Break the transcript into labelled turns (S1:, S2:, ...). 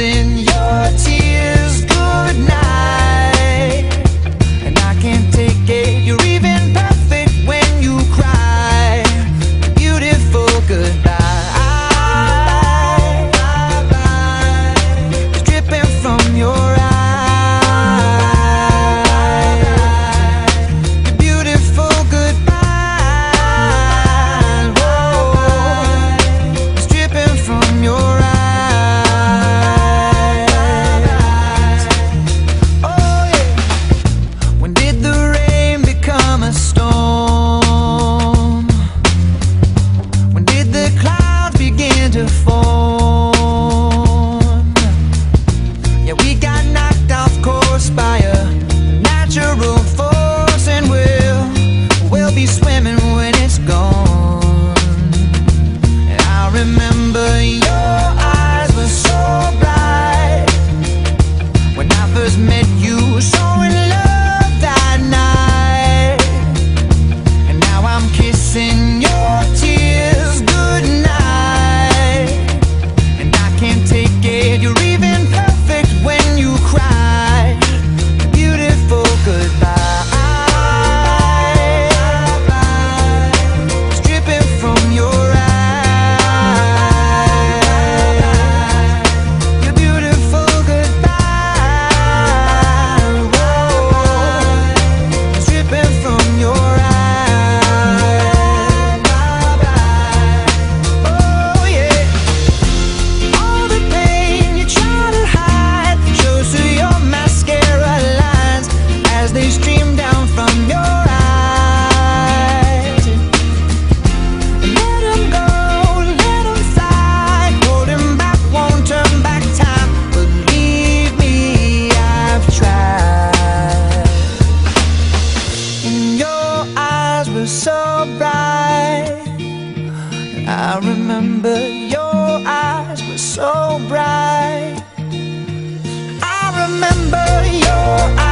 S1: in natural force, and we'll we'll be swimming when it's gone. I remember. remember your eyes were so bright. I remember your eyes.